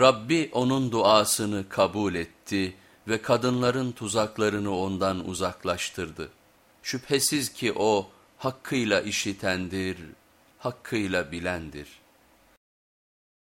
Rabbi onun duasını kabul etti ve kadınların tuzaklarını ondan uzaklaştırdı. Şüphesiz ki o hakkıyla işitendir, hakkıyla bilendir.